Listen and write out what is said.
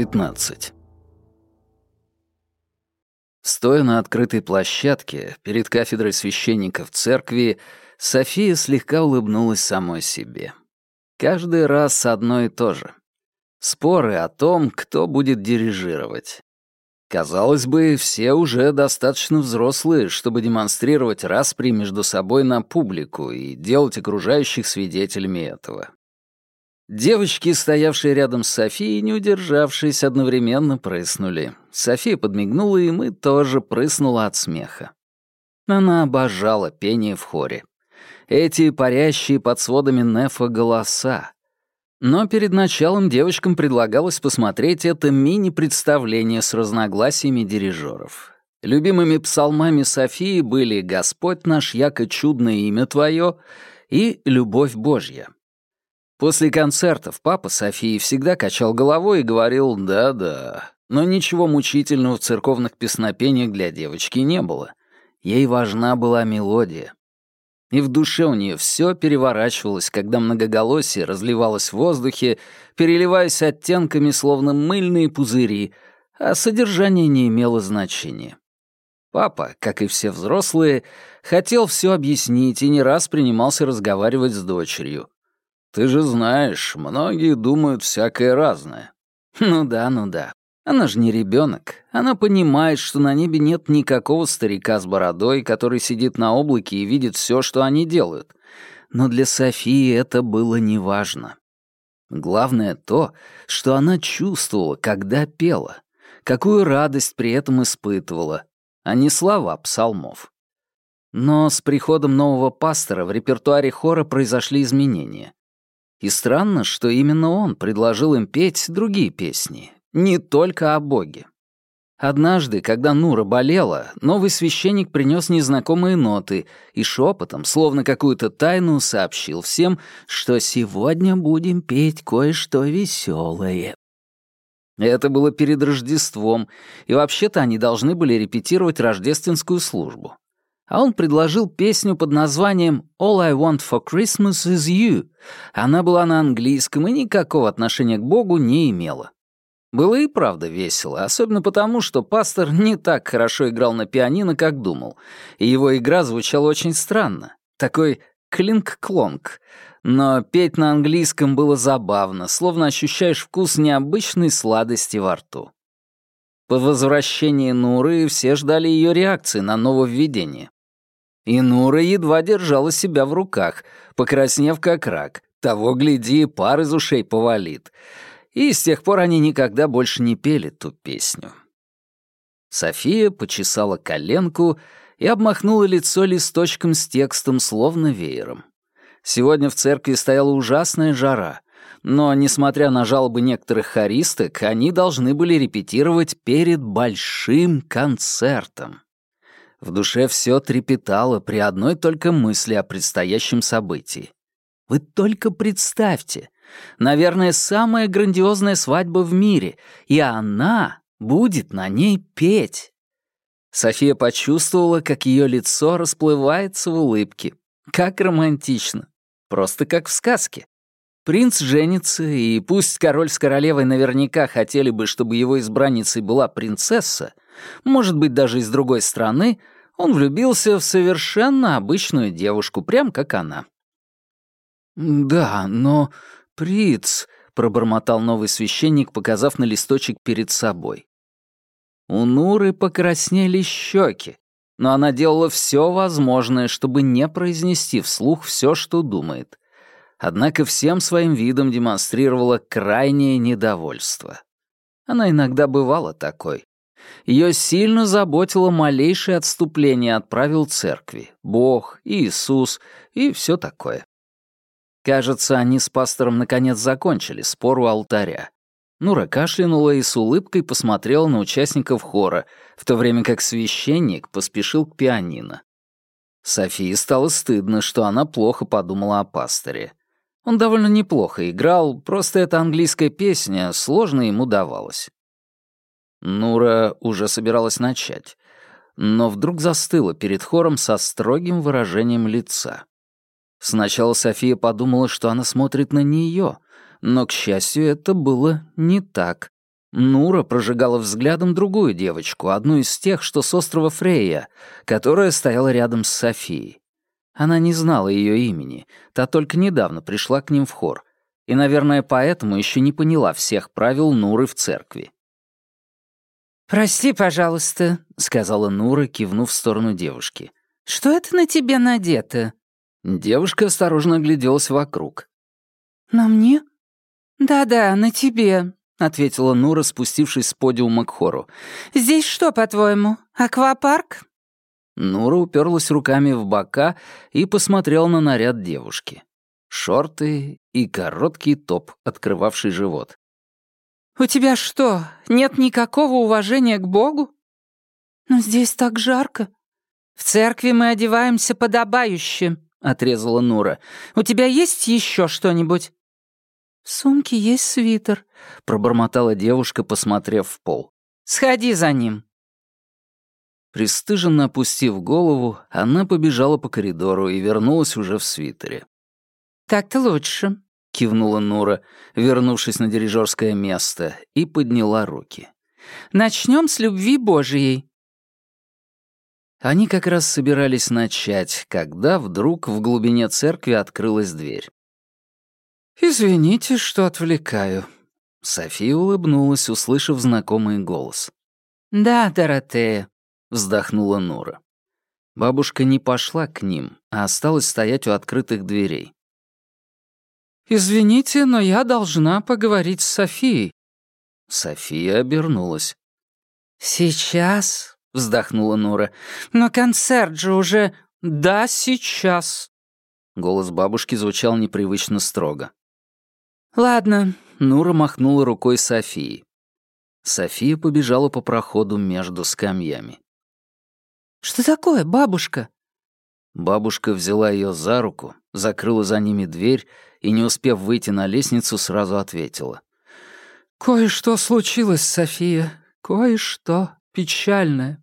15. Стоя на открытой площадке перед кафедрой священника в церкви, София слегка улыбнулась самой себе. Каждый раз одно и то же. Споры о том, кто будет дирижировать. Казалось бы, все уже достаточно взрослые, чтобы демонстрировать распри между собой на публику и делать окружающих свидетелями этого. Девочки, стоявшие рядом с Софией, не удержавшись, одновременно прыснули. София подмигнула, и мы тоже прыснула от смеха. Она обожала пение в хоре. Эти парящие под сводами Нефа голоса. Но перед началом девочкам предлагалось посмотреть это мини-представление с разногласиями дирижеров. Любимыми псалмами Софии были «Господь наш, яко чудное имя Твое» и «Любовь Божья». После концертов папа Софии всегда качал головой и говорил «да-да». Но ничего мучительного в церковных песнопениях для девочки не было. Ей важна была мелодия. И в душе у нее все переворачивалось, когда многоголосие разливалось в воздухе, переливаясь оттенками, словно мыльные пузыри, а содержание не имело значения. Папа, как и все взрослые, хотел все объяснить и не раз принимался разговаривать с дочерью. Ты же знаешь, многие думают всякое разное. Ну да, ну да. Она же не ребенок. Она понимает, что на небе нет никакого старика с бородой, который сидит на облаке и видит все, что они делают. Но для Софии это было неважно. Главное то, что она чувствовала, когда пела, какую радость при этом испытывала, а не слова псалмов. Но с приходом нового пастора в репертуаре хора произошли изменения. И странно, что именно он предложил им петь другие песни, не только о Боге. Однажды, когда Нура болела, новый священник принес незнакомые ноты и шепотом, словно какую-то тайну, сообщил всем, что сегодня будем петь кое-что веселое. Это было перед Рождеством, и вообще-то они должны были репетировать рождественскую службу а он предложил песню под названием «All I Want for Christmas is You». Она была на английском и никакого отношения к Богу не имела. Было и правда весело, особенно потому, что пастор не так хорошо играл на пианино, как думал, и его игра звучала очень странно, такой клинк-клонк. Но петь на английском было забавно, словно ощущаешь вкус необычной сладости во рту. По возвращении Нуры все ждали ее реакции на нововведение. И Нура едва держала себя в руках, покраснев как рак. Того, гляди, пар из ушей повалит. И с тех пор они никогда больше не пели ту песню. София почесала коленку и обмахнула лицо листочком с текстом, словно веером. Сегодня в церкви стояла ужасная жара, но, несмотря на жалобы некоторых хористок, они должны были репетировать перед большим концертом. В душе все трепетало при одной только мысли о предстоящем событии. Вы только представьте, наверное, самая грандиозная свадьба в мире, и она будет на ней петь. София почувствовала, как ее лицо расплывается в улыбке. Как романтично. Просто как в сказке. Принц женится, и пусть король с королевой наверняка хотели бы, чтобы его избранницей была принцесса, может быть, даже из другой страны, он влюбился в совершенно обычную девушку, прям как она. «Да, но, Приц», — пробормотал новый священник, показав на листочек перед собой. У Нуры покраснели щеки, но она делала все возможное, чтобы не произнести вслух все, что думает. Однако всем своим видом демонстрировала крайнее недовольство. Она иногда бывала такой. Ее сильно заботило малейшее отступление от правил церкви, Бог, Иисус и все такое. Кажется, они с пастором наконец закончили спор у алтаря. Нура кашлянула и с улыбкой посмотрела на участников хора, в то время как священник поспешил к пианино. Софии стало стыдно, что она плохо подумала о пасторе. Он довольно неплохо играл, просто эта английская песня сложно ему давалась. Нура уже собиралась начать, но вдруг застыла перед хором со строгим выражением лица. Сначала София подумала, что она смотрит на нее, но, к счастью, это было не так. Нура прожигала взглядом другую девочку, одну из тех, что с острова Фрейя, которая стояла рядом с Софией. Она не знала ее имени, та только недавно пришла к ним в хор, и, наверное, поэтому еще не поняла всех правил Нуры в церкви. «Прости, пожалуйста», — сказала Нура, кивнув в сторону девушки. «Что это на тебе надето?» Девушка осторожно огляделась вокруг. «На мне?» «Да-да, на тебе», — ответила Нура, спустившись с подиума к хору. «Здесь что, по-твоему, аквапарк?» Нура уперлась руками в бока и посмотрел на наряд девушки. Шорты и короткий топ, открывавший живот. «У тебя что, нет никакого уважения к Богу?» «Но здесь так жарко». «В церкви мы одеваемся подобающе», — отрезала Нура. «У тебя есть еще что-нибудь?» «В сумке есть свитер», — пробормотала девушка, посмотрев в пол. «Сходи за ним». Престыженно опустив голову, она побежала по коридору и вернулась уже в свитере. «Так-то лучше», — кивнула Нура, вернувшись на дирижерское место, и подняла руки. «Начнем с любви Божией». Они как раз собирались начать, когда вдруг в глубине церкви открылась дверь. «Извините, что отвлекаю». София улыбнулась, услышав знакомый голос. «Да, Доротея», — вздохнула Нура. Бабушка не пошла к ним, а осталась стоять у открытых дверей. «Извините, но я должна поговорить с Софией». София обернулась. «Сейчас», — вздохнула Нура. «Но концерт же уже...» «Да, сейчас». Голос бабушки звучал непривычно строго. «Ладно», — Нура махнула рукой Софии. София побежала по проходу между скамьями. «Что такое, бабушка?» Бабушка взяла ее за руку, закрыла за ними дверь и, не успев выйти на лестницу, сразу ответила. «Кое-что случилось, София, кое-что печальное».